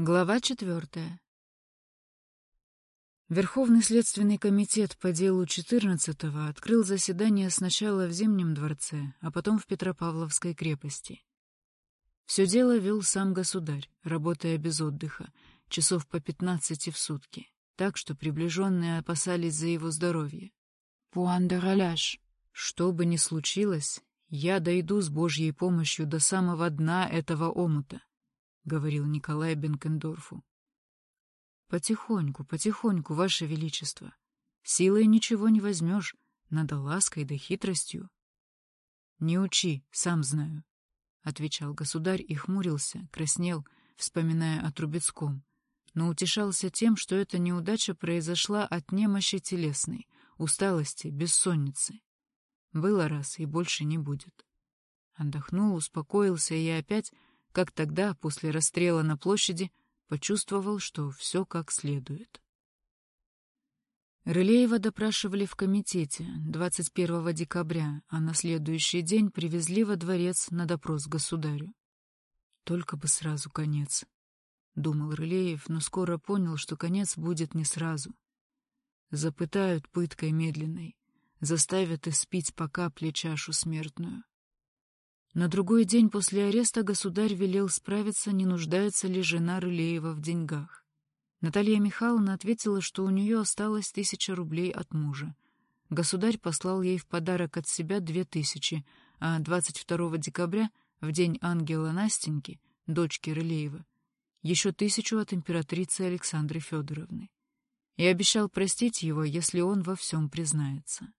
Глава четвертая. Верховный следственный комитет по делу 14-го открыл заседание сначала в Зимнем дворце, а потом в Петропавловской крепости. Все дело вел сам государь, работая без отдыха, часов по 15 в сутки, так что приближенные опасались за его здоровье. «Пуандераляж!» Что бы ни случилось, я дойду с Божьей помощью до самого дна этого омута говорил Николай Бенкендорфу. Потихоньку, потихоньку, Ваше Величество. Силой ничего не возьмешь, надо лаской да хитростью. Не учи, сам знаю, — отвечал государь и хмурился, краснел, вспоминая о Трубецком, но утешался тем, что эта неудача произошла от немощи телесной, усталости, бессонницы. Было раз и больше не будет. Отдохнул, успокоился и опять как тогда, после расстрела на площади, почувствовал, что все как следует. Рылеева допрашивали в комитете 21 декабря, а на следующий день привезли во дворец на допрос государю. Только бы сразу конец, — думал Рылеев, но скоро понял, что конец будет не сразу. Запытают пыткой медленной, заставят испить по капле чашу смертную. На другой день после ареста государь велел справиться, не нуждается ли жена Рылеева в деньгах. Наталья Михайловна ответила, что у нее осталось тысяча рублей от мужа. Государь послал ей в подарок от себя две тысячи, а 22 декабря, в день ангела Настеньки, дочки Рылеева, еще тысячу от императрицы Александры Федоровны. И обещал простить его, если он во всем признается.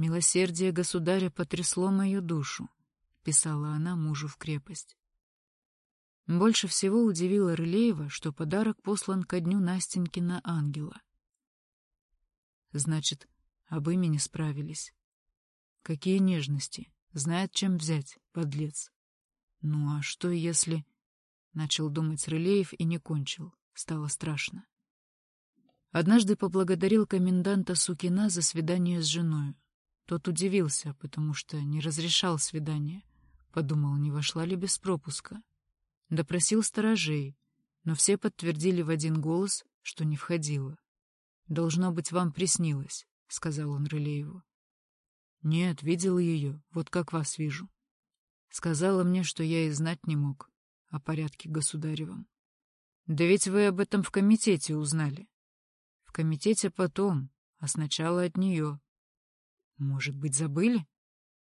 «Милосердие государя потрясло мою душу», — писала она мужу в крепость. Больше всего удивило Рылеева, что подарок послан ко дню Настенькина ангела. Значит, об имени справились. Какие нежности! Знает, чем взять, подлец. Ну а что, если... Начал думать Рылеев и не кончил. Стало страшно. Однажды поблагодарил коменданта Сукина за свидание с женой. Тот удивился, потому что не разрешал свидание. Подумал, не вошла ли без пропуска. Допросил сторожей, но все подтвердили в один голос, что не входила. «Должно быть, вам приснилось», — сказал он Рылееву. «Нет, видел ее, вот как вас вижу. Сказала мне, что я и знать не мог о порядке государевом. Да ведь вы об этом в комитете узнали. В комитете потом, а сначала от нее. Может быть, забыли?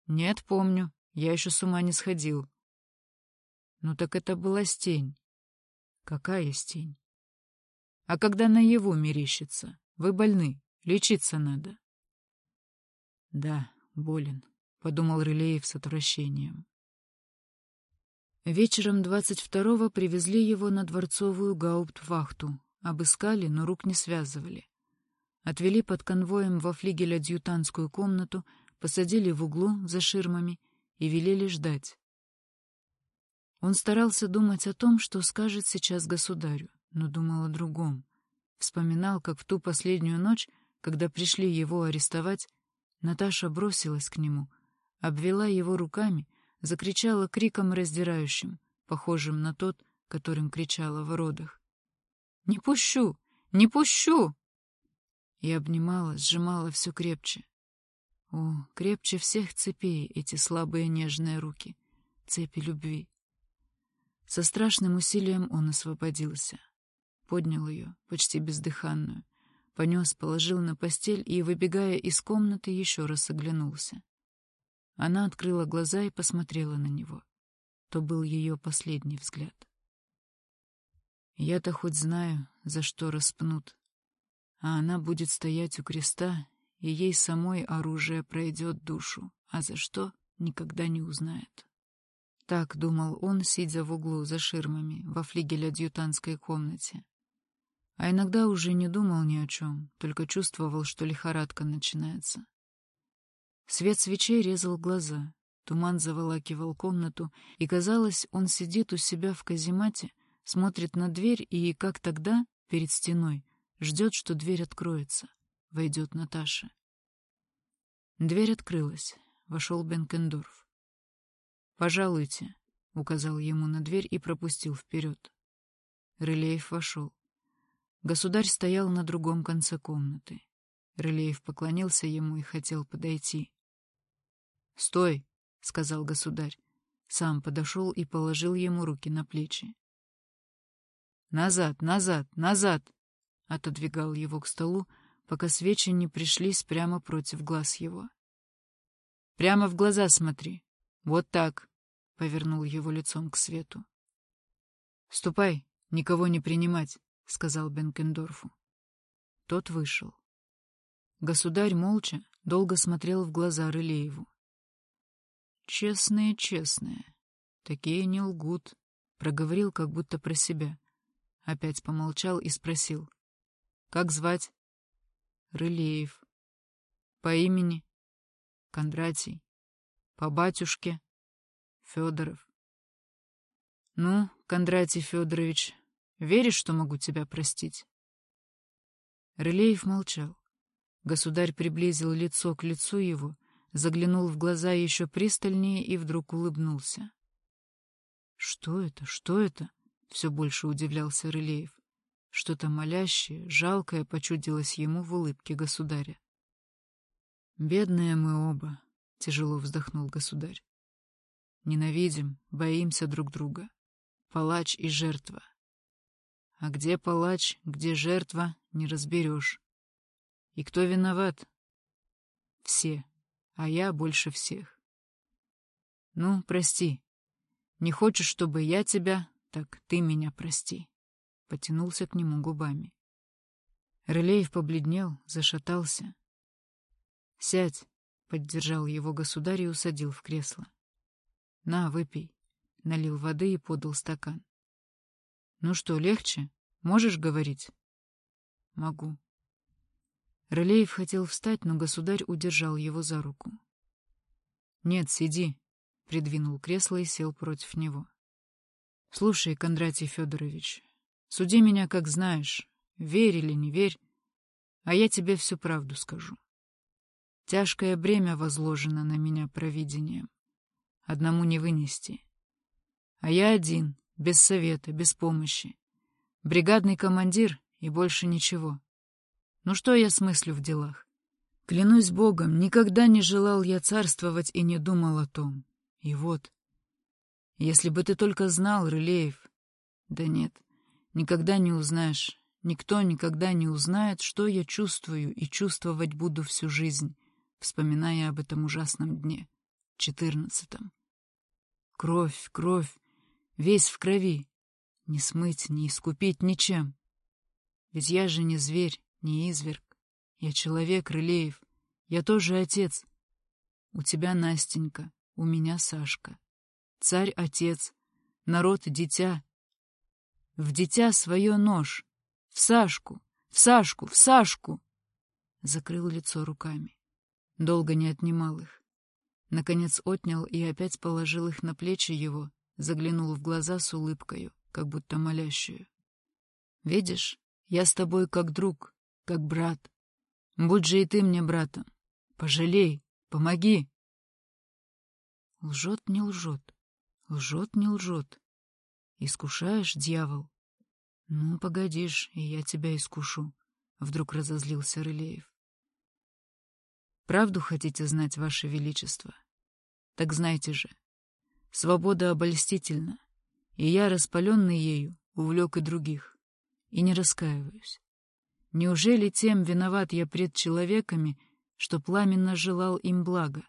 Нет, помню. Я еще с ума не сходил. Ну так это была стень. Какая стень? А когда наяву мерещится? Вы больны, лечиться надо. Да, болен, — подумал Рылеев с отвращением. Вечером 22-го привезли его на дворцовую гауптвахту. Обыскали, но рук не связывали. Отвели под конвоем во флигель адъютантскую комнату, посадили в углу за ширмами и велели ждать. Он старался думать о том, что скажет сейчас государю, но думал о другом. Вспоминал, как в ту последнюю ночь, когда пришли его арестовать, Наташа бросилась к нему, обвела его руками, закричала криком раздирающим, похожим на тот, которым кричала в родах. «Не пущу! Не пущу!» И обнимала, сжимала все крепче. О, крепче всех цепей эти слабые нежные руки, цепи любви. Со страшным усилием он освободился. Поднял ее, почти бездыханную, понес, положил на постель и, выбегая из комнаты, еще раз оглянулся. Она открыла глаза и посмотрела на него. То был ее последний взгляд. Я-то хоть знаю, за что распнут, а она будет стоять у креста, и ей самой оружие пройдет душу, а за что — никогда не узнает. Так думал он, сидя в углу за ширмами во флигеле-адъютантской комнате. А иногда уже не думал ни о чем, только чувствовал, что лихорадка начинается. Свет свечей резал глаза, туман заволакивал комнату, и, казалось, он сидит у себя в каземате, смотрит на дверь и, как тогда, перед стеной, Ждет, что дверь откроется. Войдет Наташа. Дверь открылась. Вошел Бенкендорф. «Пожалуйте», — указал ему на дверь и пропустил вперед. Рылеев вошел. Государь стоял на другом конце комнаты. Рылеев поклонился ему и хотел подойти. «Стой!» — сказал государь. Сам подошел и положил ему руки на плечи. «Назад, назад, назад!» — отодвигал его к столу, пока свечи не пришлись прямо против глаз его. «Прямо в глаза смотри. Вот так!» — повернул его лицом к свету. «Ступай, никого не принимать», — сказал Бенкендорфу. Тот вышел. Государь молча долго смотрел в глаза Рылееву. «Честные, честные. Такие не лгут», — проговорил как будто про себя. Опять помолчал и спросил. «Как звать?» «Рылеев». «По имени?» «Кондратий». «По батюшке?» «Федоров». «Ну, Кондратий Федорович, веришь, что могу тебя простить?» Рылеев молчал. Государь приблизил лицо к лицу его, заглянул в глаза еще пристальнее и вдруг улыбнулся. «Что это? Что это?» — все больше удивлялся Рылеев. Что-то молящее, жалкое почудилось ему в улыбке государя. «Бедные мы оба», — тяжело вздохнул государь. «Ненавидим, боимся друг друга. Палач и жертва. А где палач, где жертва, не разберешь. И кто виноват? Все, а я больше всех. Ну, прости. Не хочешь, чтобы я тебя, так ты меня прости. Потянулся к нему губами. Рылеев побледнел, зашатался. «Сядь», — поддержал его государь и усадил в кресло. «На, выпей», — налил воды и подал стакан. «Ну что, легче? Можешь говорить?» «Могу», Рылеев хотел встать, но государь удержал его за руку. «Нет, сиди», — придвинул кресло и сел против него. «Слушай, Кондратий Федорович, суди меня, как знаешь, верь или не верь, а я тебе всю правду скажу. Тяжкое бремя возложено на меня провидением. Одному не вынести. А я один, без совета, без помощи. Бригадный командир и больше ничего. Ну что я смыслю в делах? Клянусь Богом, никогда не желал я царствовать и не думал о том. И вот. Если бы ты только знал, Рылеев... Да нет, никогда не узнаешь. Никто никогда не узнает, что я чувствую и чувствовать буду всю жизнь, вспоминая об этом ужасном дне, четырнадцатом. Кровь, кровь, весь в крови. Не смыть, не искупить ничем. Ведь я же не зверь, не изверг. Я человек, Рылеев. Я тоже отец. У тебя Настенька, у меня Сашка. Царь — отец, народ — дитя. В дитя свое нож. В Сашку, в Сашку, в Сашку. Закрыл лицо руками. Долго не отнимал их. Наконец отнял и опять положил их на плечи его, заглянул в глаза с улыбкою, как будто молящую. «Видишь, я с тобой как друг, как брат. Будь же и ты мне братом. Пожалей, помоги. Лжет, не лжет, лжет, не лжет. Искушаешь, дьявол? Ну, погодишь, и я тебя искушу. Вдруг разозлился Рылеев. Правду хотите знать, Ваше Величество? Так знайте же, свобода обольстительна, и я, распаленный ею, увлек и других, и не раскаиваюсь. Неужели тем виноват я пред человеками, что пламенно желал им блага?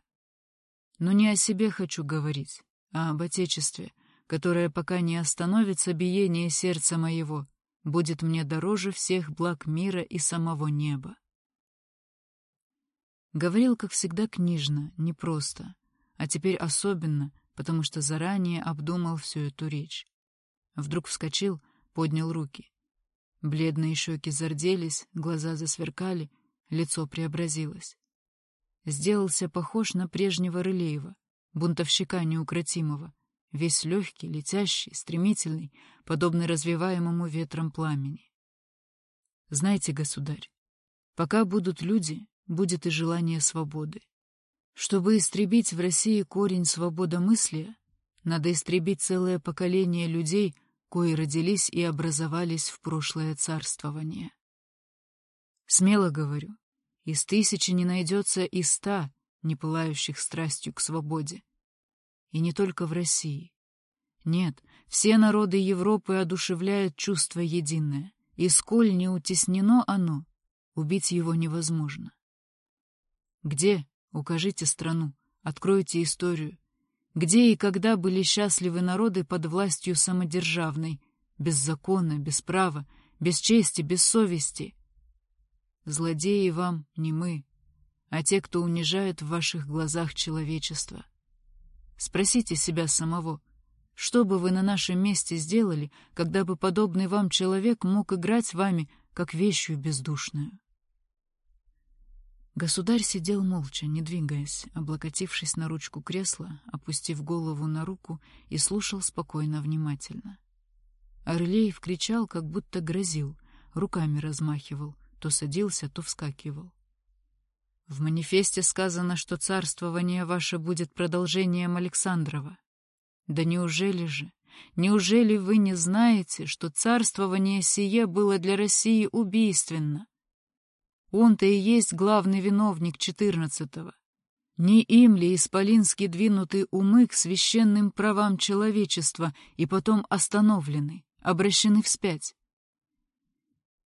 Но не о себе хочу говорить, а об Отечестве, которое пока не остановится биение сердца моего, будет мне дороже всех благ мира и самого неба. Говорил, как всегда, книжно, непросто, а теперь особенно, потому что заранее обдумал всю эту речь. Вдруг вскочил, поднял руки. Бледные щеки зарделись, глаза засверкали, лицо преобразилось. Сделался похож на прежнего Рылеева, бунтовщика неукротимого, весь легкий, летящий, стремительный, подобный развиваемому ветром пламени. Знаете, государь, пока будут люди, будет и желание свободы. Чтобы истребить в России корень свободомыслия, Надо истребить целое поколение людей, кои родились и образовались в прошлое царствование. Смело говорю, из тысячи не найдется и ста, не пылающих страстью к свободе. И не только в России. Нет, все народы Европы одушевляют чувство единое, и сколь не утеснено оно, убить его невозможно. Где, укажите страну, откройте историю, где и когда были счастливы народы под властью самодержавной, без закона, без права, без чести, без совести? Злодеи вам не мы, а те, кто унижает в ваших глазах человечество. Спросите себя самого, что бы вы на нашем месте сделали, когда бы подобный вам человек мог играть вами, как вещью бездушную? Государь сидел молча, не двигаясь, облокотившись на ручку кресла, опустив голову на руку и слушал спокойно, внимательно. Орлеев кричал, как будто грозил, руками размахивал, то садился, то вскакивал. В манифесте сказано, что царствование ваше будет продолжением Александрова. Да неужели же, неужели вы не знаете, что царствование сие было для России убийственно? Он-то и есть главный виновник четырнадцатого. Не им ли исполински двинуты умы к священным правам человечества и потом остановлены, обращены вспять?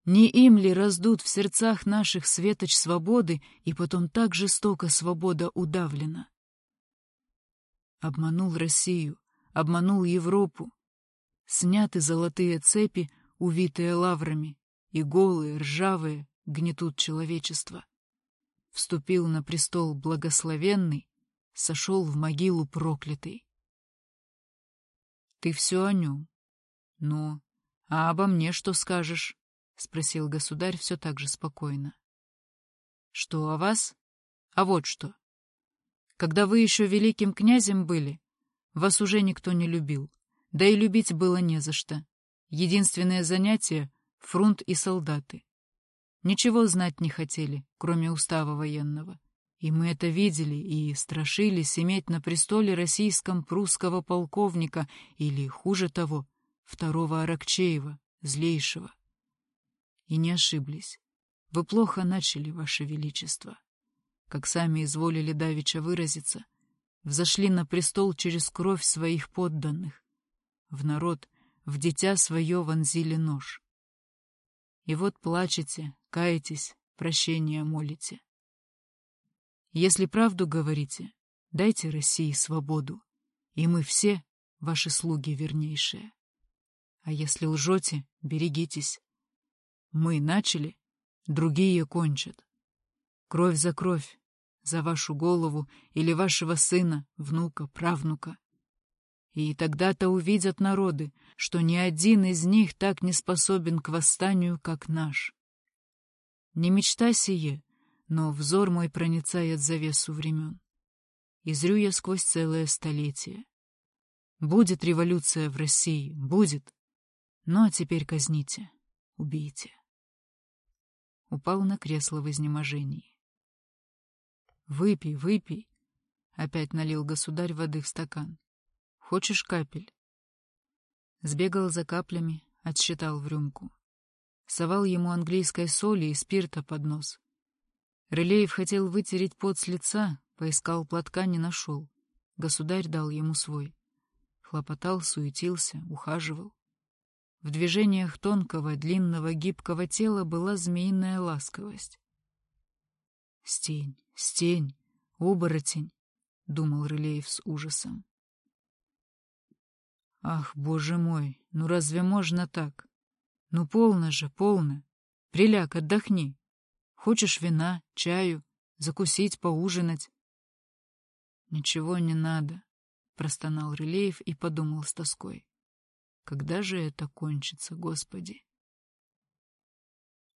Не им ли раздут в сердцах наших светоч свободы и потом так жестоко свобода удавлена? Обманул Россию, обманул Европу. Сняты золотые цепи, увитые лаврами, и голые, ржавые, гнетут человечество. Вступил на престол благословенный, сошел в могилу проклятый. Ты все о нем. Ну, а обо мне что скажешь? — спросил государь все так же спокойно. Что о вас? А вот что. Когда вы еще великим князем были, вас уже никто не любил, да и любить было не за что. Единственное занятие — фрунт и солдаты. Ничего знать не хотели, кроме устава военного. И мы это видели и страшились иметь на престоле российском прусского полковника или, хуже того, второго Аракчеева, злейшего. И не ошиблись. Вы плохо начали, Ваше Величество. Как сами изволили давеча выразиться, взошли на престол через кровь своих подданных. В народ, в дитя свое вонзили нож. И вот плачете, каетесь, прощения молите. Если правду говорите, дайте России свободу, и мы все ваши слуги вернейшие. А если лжете, берегитесь. Мы начали, другие кончат. Кровь за кровь, за вашу голову или вашего сына, внука, правнука. И тогда-то увидят народы, что ни один из них так не способен к восстанию, как наш. Не мечта сие, но взор мой проницает завесу времен. И я сквозь целое столетие. Будет революция в России, будет. Но теперь казните, убейте. Упал на кресло в изнеможении. «Выпей, выпей!» — опять налил государь воды в стакан. Хочешь капель?» Сбегал за каплями, отсчитал в рюмку. Совал ему английской соли и спирта под нос. Рылеев хотел вытереть пот с лица, поискал платка, не нашел. Государь дал ему свой. Хлопотал, суетился, ухаживал. В движениях тонкого, длинного, гибкого тела была змеиная ласковость. «Стень, стень, оборотень!» — думал Рылеев с ужасом. Ах, боже мой, ну разве можно так? Ну полно же, полно. Приляг, отдохни. Хочешь вина, чаю, закусить, поужинать? Ничего не надо, простонал Рылеев и подумал с тоской. Когда же это кончится, Господи?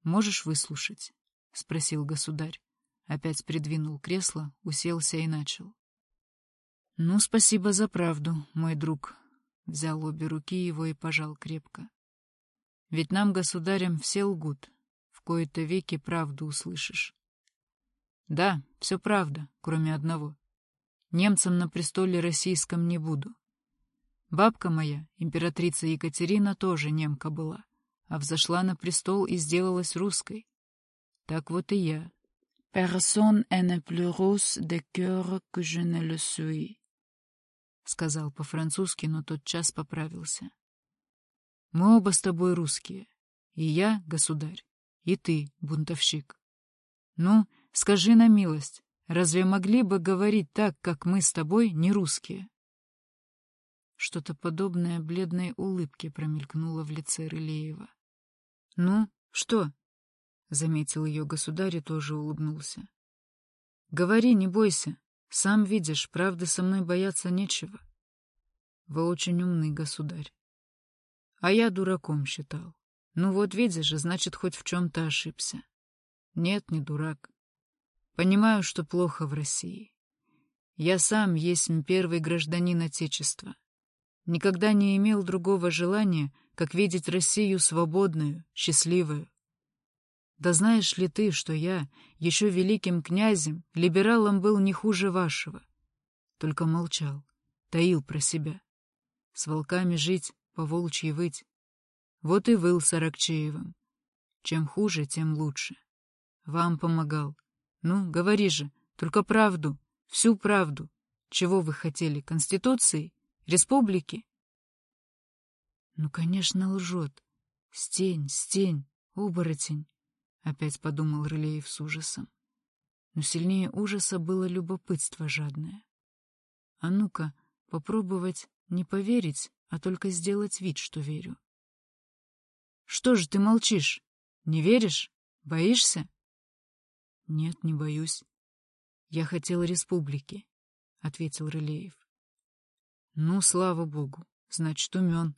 Можешь выслушать? спросил государь. Опять придвинул кресло, уселся и начал. Ну, спасибо за правду, мой друг, Взял обе руки его и пожал крепко. Ведь нам, государям, все лгут. В кои-то веки правду услышишь. Да, все правда, кроме одного. Немцам на престоле российском не буду. Бабка моя, императрица Екатерина, тоже немка была, а взошла на престол и сделалась русской. Так вот и я. «Personne n'est plus russe de cœur que je ne le suis», — сказал по-французски, но тот час поправился. «Мы оба с тобой русские, и я, государь, и ты, бунтовщик. Ну, скажи на милость, разве могли бы говорить так, как мы с тобой, не русские?» Что-то подобное бледной улыбке промелькнуло в лице Рылеева. «Ну, что?» — заметил ее государь и тоже улыбнулся. «Говори, не бойся. Сам видишь, правда, со мной бояться нечего. Вы очень умный государь. А я дураком считал. Ну вот видишь, значит, хоть в чем-то ошибся. Нет, не дурак. Понимаю, что плохо в России. Я сам есть первый гражданин Отечества никогда не имел другого желания, как видеть Россию свободную, счастливую. Да знаешь ли ты, что я, еще великим князем, либералом был не хуже вашего? Только молчал, таил про себя. С волками жить, по волчьи выть. Вот и выл Сорокчеевым. Чем хуже, тем лучше. Вам помогал. Ну, говори же, только правду, всю правду. Чего вы хотели, Конституции? Республики? Ну, конечно, лжет. Стень, стень, оборотень, — опять подумал Рылеев с ужасом. Но сильнее ужаса было любопытство жадное. А ну-ка, попробовать не поверить, а только сделать вид, что верю. Что же ты молчишь? Не веришь? Боишься? Нет, не боюсь. Я хотел республики, — ответил Рылеев. Ну, слава богу, значит, умен.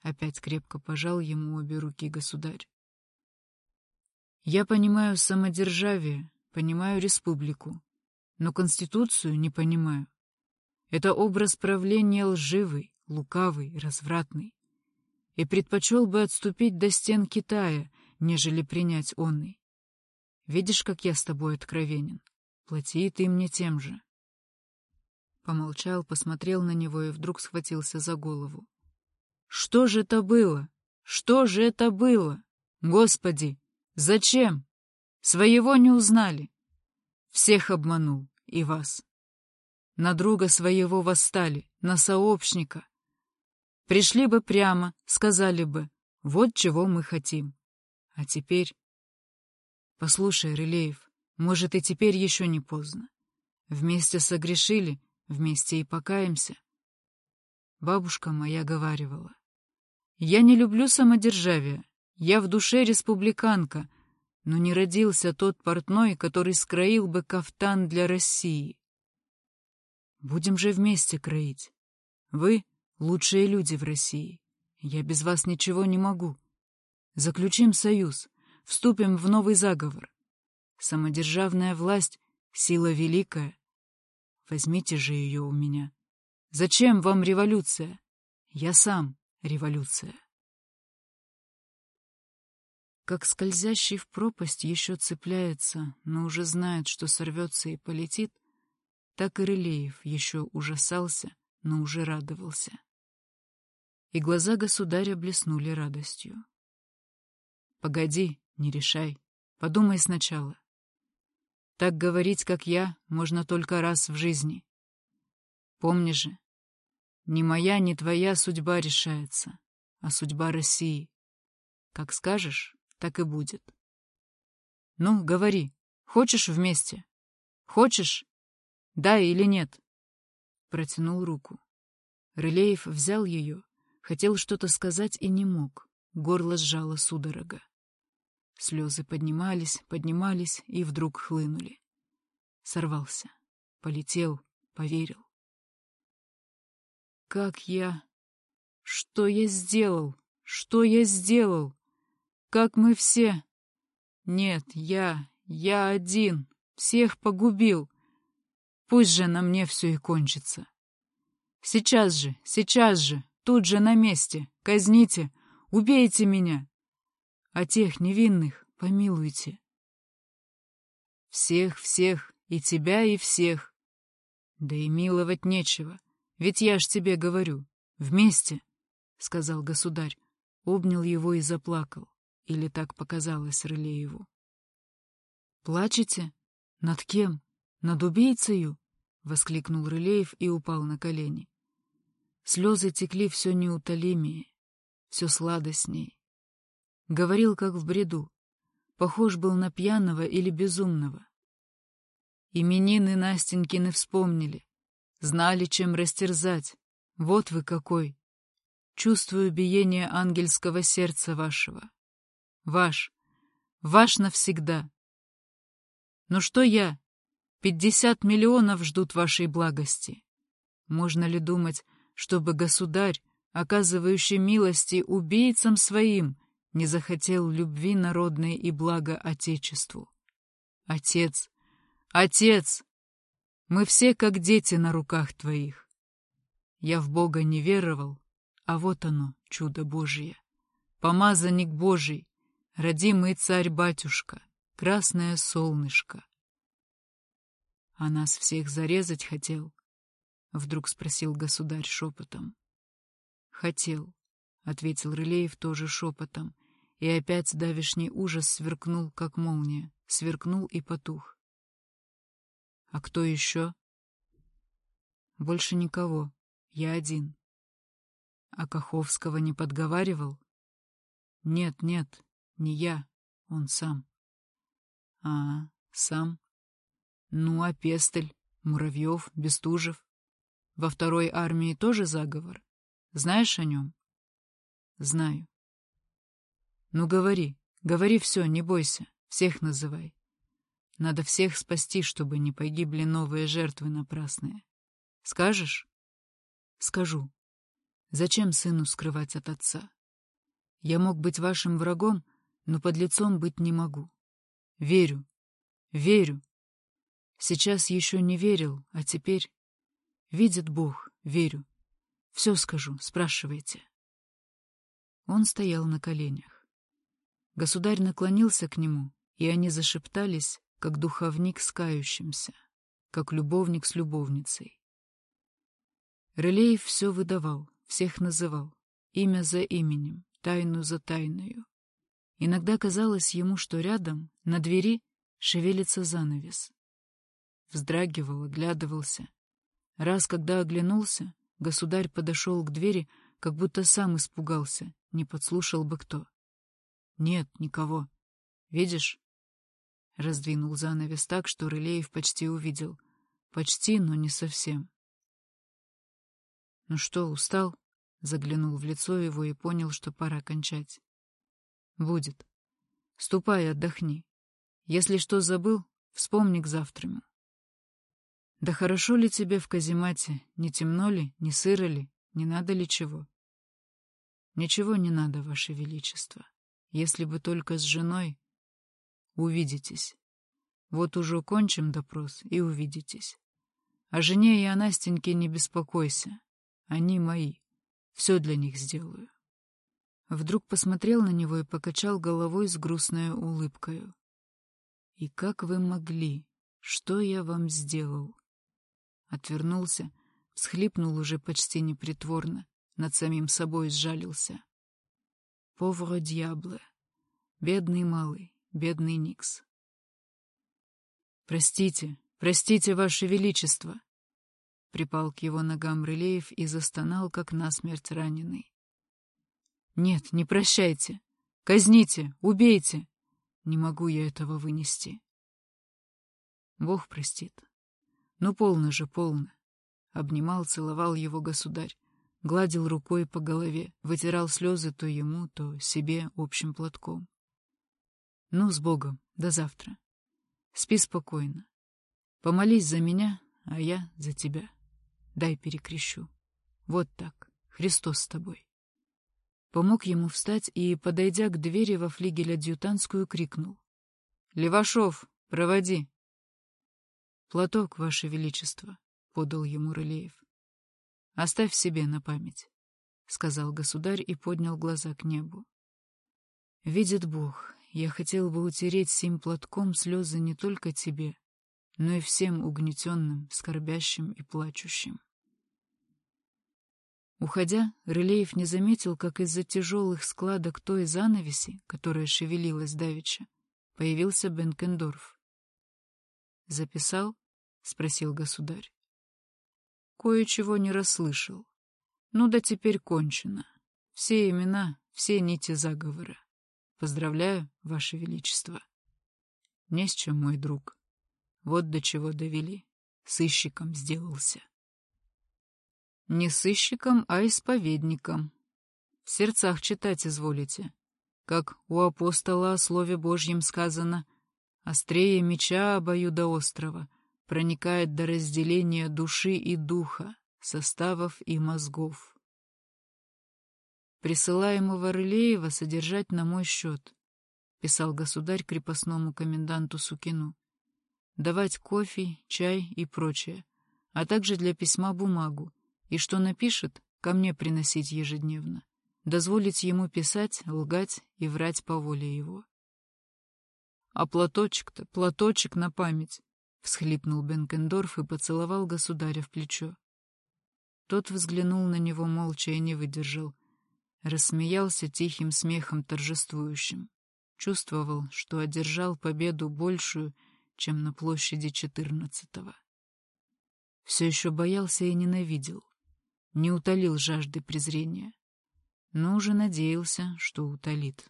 Опять крепко пожал ему обе руки государь. Я понимаю самодержавие, понимаю республику, но Конституцию не понимаю. Это образ правления лживый, лукавый, развратный. И предпочел бы отступить до стен Китая, нежели принять онный. Видишь, как я с тобой откровенен? Плати ты мне тем же. Помолчал, посмотрел на него и вдруг схватился за голову. Что же это было? Что же это было? Господи, зачем? Своего не узнали. Всех обманул, и вас. На друга своего восстали, на сообщника. Пришли бы прямо, сказали бы, вот чего мы хотим. А теперь... Послушай, Рылеев, может, и теперь еще не поздно. Вместе согрешили, Вместе и покаемся. Бабушка моя говаривала. Я не люблю самодержавие. Я в душе республиканка, но не родился тот портной, который скроил бы кафтан для России. Будем же вместе кроить. Вы — лучшие люди в России. Я без вас ничего не могу. Заключим союз, вступим в новый заговор. Самодержавная власть — сила великая, Возьмите же ее у меня. Зачем вам революция? Я сам революция. Как скользящий в пропасть еще цепляется, но уже знает, что сорвется и полетит, так и Рылеев еще ужасался, но уже радовался. И глаза государя блеснули радостью. «Погоди, не решай. Подумай сначала. Так говорить, как я, можно только раз в жизни. Помни же, ни моя, ни твоя судьба решается, а судьба России. Как скажешь, так и будет. Ну, говори, хочешь вместе? Хочешь? Да или нет? Протянул руку. Рылеев взял ее, хотел что-то сказать и не мог. Горло сжало судорога. Слезы поднимались, поднимались и вдруг хлынули. Сорвался, полетел, поверил. Как я... Что я сделал? Что я сделал? Как мы все... Нет, я... Я один. Всех погубил. Пусть же на мне все и кончится. Сейчас же, сейчас же, тут же на месте. Казните, убейте меня а тех невинных помилуйте. Всех, всех, и тебя, и всех. Да и миловать нечего, ведь я ж тебе говорю, Вместе, — сказал государь, обнял его и заплакал. Или так показалось Рылееву. «Плачете? Над кем? Над убийцею?» — воскликнул Рылеев и упал на колени. Слезы текли все неутолимее, все сладостней. Говорил, как в бреду. Похож был на пьяного или безумного. Именины Настенькины вспомнили. Знали, чем растерзать. Вот вы какой. Чувствую биение ангельского сердца вашего. Ваш. Ваш навсегда. Но что я? Пятьдесят миллионов ждут вашей благости. Можно ли думать, чтобы государь, оказывающий милости убийцам своим, не захотел любви народной и блага Отечеству? Отец, Отец, мы все как дети на руках твоих. Я в Бога не веровал, а вот оно, чудо Божие. Помазанник Божий, родимый царь-батюшка, красное солнышко. А нас всех зарезать хотел? Вдруг спросил государь шепотом. Хотел, ответил Рылеев тоже шепотом, и опять давишний ужас сверкнул, как молния, сверкнул и потух. А кто еще? Больше никого, я один. А Каховского не подговаривал? Нет, нет, не я, он сам. А, сам? Ну, а Пестель, Муравьев, Бестужев? Во второй армии тоже заговор? Знаешь о нем? Знаю. Ну, говори, говори все, не бойся, всех называй. Надо всех спасти, чтобы не погибли новые жертвы напрасные. Скажешь? Скажу. Зачем сыну скрывать от отца? Я мог быть вашим врагом, но под лицом быть не могу. Верю, верю. Сейчас еще не верил, а теперь... Видит Бог, верю. Все скажу, спрашивайте. Он стоял на коленях. Государь наклонился к нему, и они зашептались, как духовник с кающимся, как любовник с любовницей. Рылеев все выдавал, всех называл, имя за именем, тайну за тайною. Иногда казалось ему, что рядом, на двери, шевелится занавес. Вздрагивал, оглядывался. Раз, когда оглянулся, государь подошел к двери, как будто сам испугался, не подслушал бы кто. Нет, никого. Видишь? Раздвинул занавес так, что Рылеев почти увидел. Почти, но не совсем. «Ну что, устал?» Заглянул в лицо его и понял, что пора кончать. «Будет. Ступай, отдохни. Если что забыл, вспомни к завтраму. Да хорошо ли тебе в каземате? Не темно ли, не сыро ли, не надо ли чего?» «Ничего не надо, Ваше Величество. Если бы только с женой Увидитесь. Вот уже кончим допрос и увидитесь. О жене и о Настеньке не беспокойся. Они мои. Все для них сделаю. Вдруг посмотрел на него и покачал головой с грустной улыбкой. «И как вы могли? Что я вам сделал?» Отвернулся, всхлипнул уже почти непритворно, над самим собой сжалился. «Повро дьябле! Бедный малый, бедный Никс. «Простите, простите, Ваше Величество!» Припал к его ногам Рылеев и застонал, как насмерть раненый. «Нет, не прощайте! Казните, убейте! Не могу я этого вынести!» Бог простит. Ну, полно же, полно. Обнимал, целовал его государь, гладил рукой по голове, вытирал слезы то ему, то себе общим платком. Ну, с Богом, до завтра. Спи спокойно. Помолись за меня, а я за тебя. Дай перекрещу. Вот так. Христос с тобой. Помог ему встать и, подойдя к двери во флигель адъютантскую, крикнул. — Левашов, проводи. — Платок, Ваше Величество, — подал ему Рылеев. — Оставь себе на память, — сказал государь и поднял глаза к небу. Видит Бог, я хотел бы утереть сим платком слезы не только тебе, но и всем угнетенным, скорбящим и плачущим. Уходя, Рылеев не заметил, как из-за тяжелых складок той занавеси, которая шевелилась давеча, появился Бенкендорф. «Записал?» — спросил государь. «Кое-чего не расслышал. Ну да теперь кончено. Все имена, все нити заговора. Поздравляю, Ваше Величество». «Не с чем, мой друг. Вот до чего довели. Сыщиком сделался». Не сыщиком, а исповедником. В сердцах читать изволите. Как у апостола о Слове Божьем сказано, «Острее меча обоюдоострого проникает до разделения души и духа, составов и мозгов». «Присылаемого Рылеева содержать на мой счет», — писал государь крепостному коменданту Сукину. «Давать кофе, чай и прочее, а также для письма бумагу, и что напишет, ко мне приносить ежедневно. Дозволить ему писать, лгать и врать по воле его. «А платочек-то, платочек на память!» — всхлипнул Бенкендорф и поцеловал государя в плечо. Тот взглянул на него молча и не выдержал. Рассмеялся тихим смехом торжествующим. Чувствовал, что одержал победу большую, чем на площади четырнадцатого. Все еще боялся и ненавидел не утолил жажды презрения, но уже надеялся, что утолит.